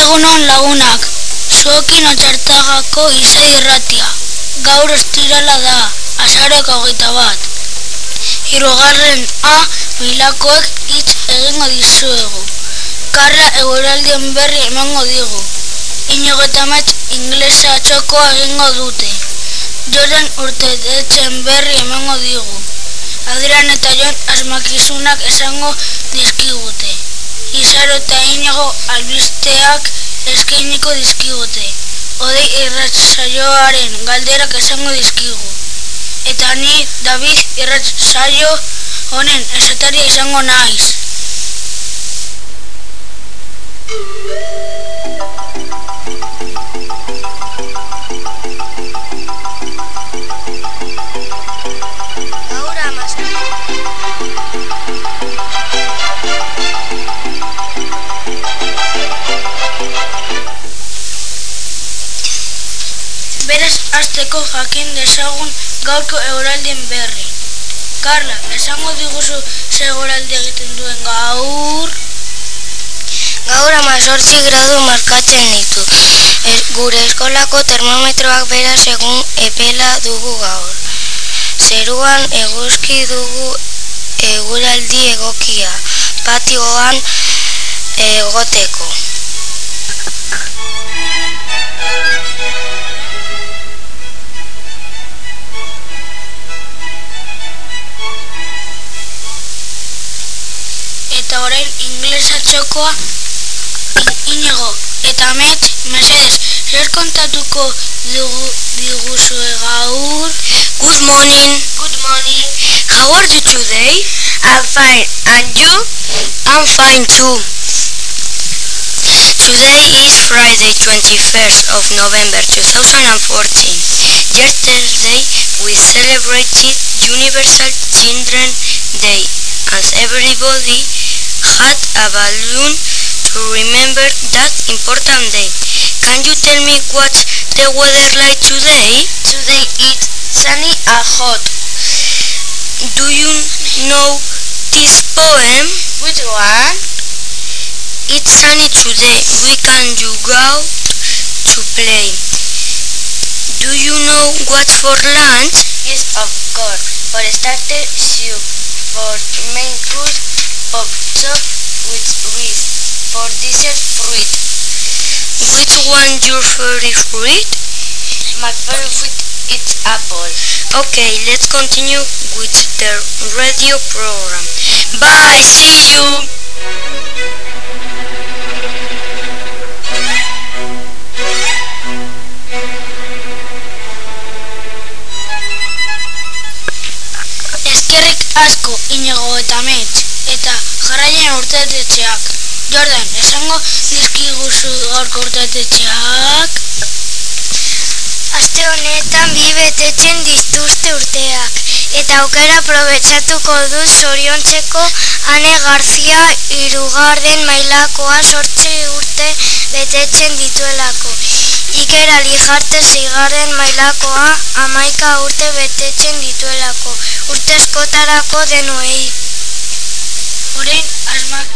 Egunon lagunak, zuokin otxartagako izai irratia. Gaur estirala da, azareko hogeita bat. Hirugarren A milakoek hitz egingo dizuegu. Karra eguraldien berri emango digu. Inigo eta metz inglesa txokoa egingo dute. Joren urte detzen berri emango digu. Adrian eta Jon asmakizunak esango dizkigute. Izaro eta inigo albisteak eskainiko dizkigute. Odei irratsaioaren galderak esango dizkigu. Eta ni David irratsaio honen esataria izango naiz. Beraz, azteko jakin dezagun gaurko egoraldien berri. Karla, esango diguzu ze egoraldi egiten duen gaur? Gaur amazortzi gradu markatzen ditu. E, gure eskolako termometroak bera segun epela dugu gaur. Zeruan eguzki dugu eguraldi egokia, patioan egoteko. Inglesa txokoa in, inigo. Eta met, mesedes, zer kontatuko dugu, diguzue gaur? Good morning. Good morning. How are you today? I'm fine. And you? I'm fine too. Today is Friday 21st of November 2014. Yesterday we celebrated Universal Children's Day and everybody had a balloon to remember that important day. Can you tell me what's the weather like today? Today it's sunny and hot. Do you know this poem? Which one? It's sunny today. We can you go out to play. Do you know what for lunch? Yes, of course. For starter, soup. For main course, pop chop with rice. For dessert, fruit. Which one your favorite fruit? My favorite fruit is apple. Okay, let's continue with the radio program. Bye, see you. Eta metz. Eta jarraien urtetetxeak. Jordan, esango dizkiguzu gaurko urtetetxeak? Aste honetan bi betetzen dituzte urteak. Eta aukera aprobetsatuko du zoriontzeko Ane Garzia irugarden mailakoa sortzi urte betetzen dituelako. Iker Alijarte zigarren mailakoa amaika urte betetzen dituelako. Urte eskotarako denuei. Orain asmak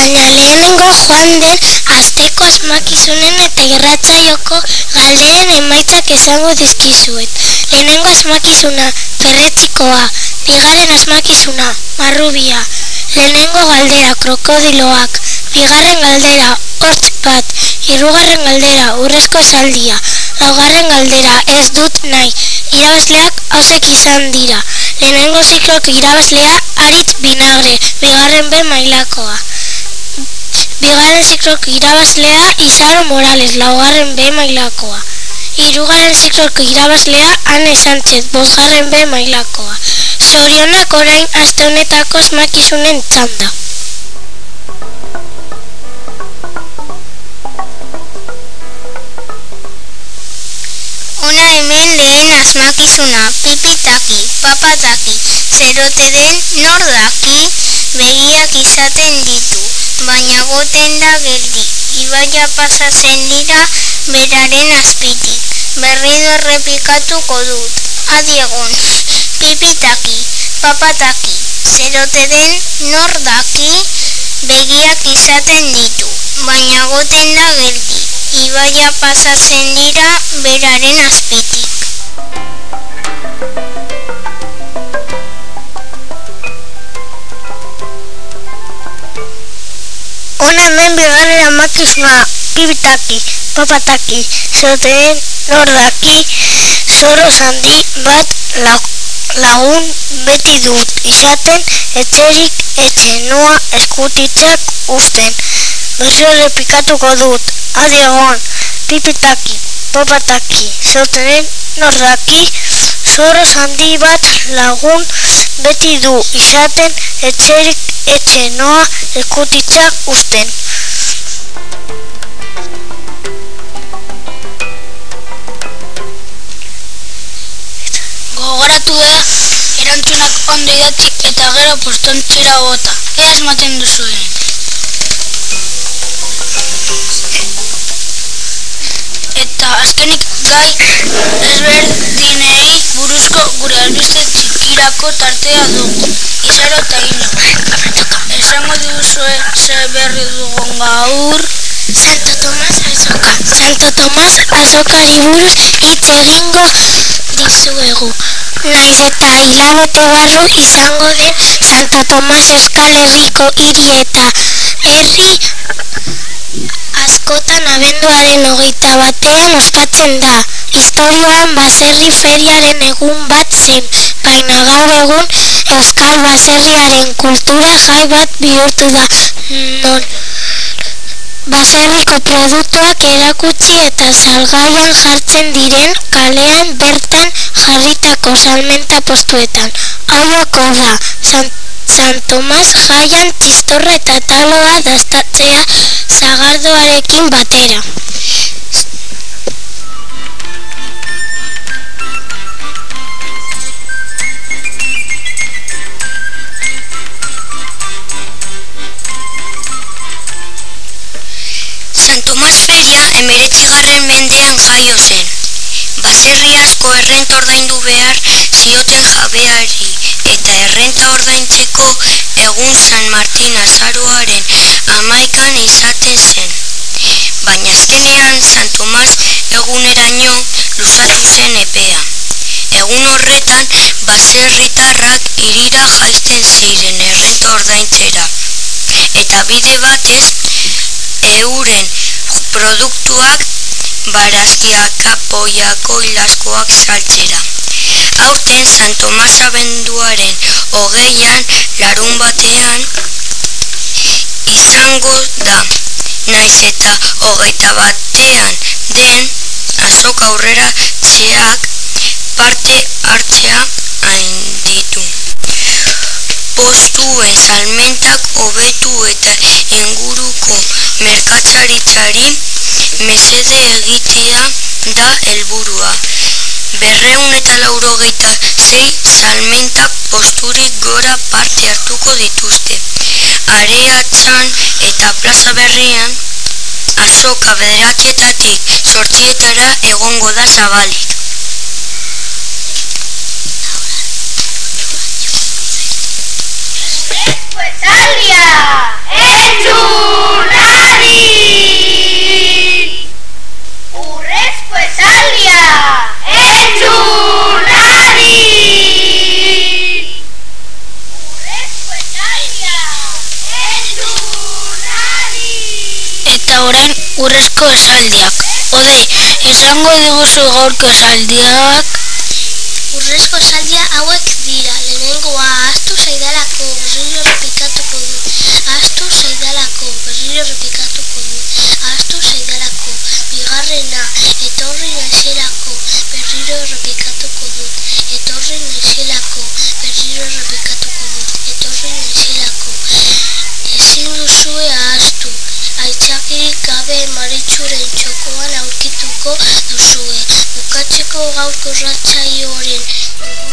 baina lehenengo joan den asteko asmakizunen eta irratzaioko galderen emaitzak esango dizkizuet. Lehenengo asmakizuna, perretxikoa, bigarren asmakizuna, marrubia, lehenengo galdera, krokodiloak, bigarren galdera, hortz bat, hirugarren galdera, urrezko esaldia, laugarren galdera, ez dut nahi, irabazleak hausek izan dira, lehenengo ziklok irabazlea, aritz binagre, bigarren be mailakoa. Bigarren ziklok irabazlea, Izaro Morales, laugarren be mailakoa. Hirugarren zikloko irabazlea, Ane Sánchez, bosgarren be mailakoa. Zorionak orain aste honetako asmakizunen txanda. Ona hemen lehen asmakizuna, pipitaki, papataki, zerote den nor daki, begiak izaten ditu, baina goten da geldi, pasatzen dira beraren azpitik, berriro errepikatuko dut, adiegon, pipitaki, papataki, zerote den nor daki, begiak izaten ditu, baina goten da geldi, ibaia pasatzen dira beraren azpitik. Ona hemen bigarren amakizuna, pibitaki, papataki, zoten nordaki, zoro zandi bat lagun beti dut izaten, etxerik etxe noa eskutitzak usten. Berriro repikatuko dut, adiegon, pipitaki, papataki, zoten nordaki, zoro zandi bat lagun beti du izaten, etxerik etxe eskutitzak usten. Gogoratu da, erantzunak ondo idatzi eta gero postontzera bota. Ea asmaten duzuen. Eta azkenik gai ezberdinei buruzko gure albiste txikirako tartea dugu. Izaro eta. Esango diguzue ze berri dugun gaur. Santo Tomas Azoka. Santo Tomas Azokari buruz hitz egingo dizuegu. Naiz eta hilabete barru izango den Santo Tomas Euskal Herriko hiri eta herri askotan abenduaren hogeita batean ospatzen da. Historioan baserri feriaren egun bat zen, baina gaur egun Euskal baserriaren kultura jai bat bihurtu da. Non baserriko produktuak erakutsi eta salgaian jartzen diren kalean bertan jarritako salmenta postuetan. Hauako da, San, San Tomas jaian txistorra eta taloa dastatzea zagardoarekin batera. Emeretzigarren mendean jaio zen. Baserri asko errenta ordaindu behar zioten jabeari eta errenta ordaintzeko egun San Martin azaroaren amaikan izaten zen. Baina azkenean San Tomas eguneraino luzatu zen epea. Egun horretan baserritarrak irira jaisten ziren errenta ordaintzera. Eta bide batez euren produktuak barazkiak apoiako ilaskoak saltzera. Aurten San Tomas abenduaren hogeian larun batean izango da. Naiz eta hogeita batean den azok aurrera txeak parte hartzea hain ditu. Postuen salmentak sei salmentak posturik gora parte hartuko dituzte. Areatzan eta plaza berrian, azoka bederatxietatik sortzietara egongo da zabalik. Italia! Entzunari! Urrezko esaldia! Entzun! urrezko esaldiak. Ode, esango diguzu gaurko esaldiak? Urrezko esaldia hauek dira, lehenengoa astu zaidalako berriro repikatuko du. Astu zaidalako berriro repikatuko gaurko zatzaio horien.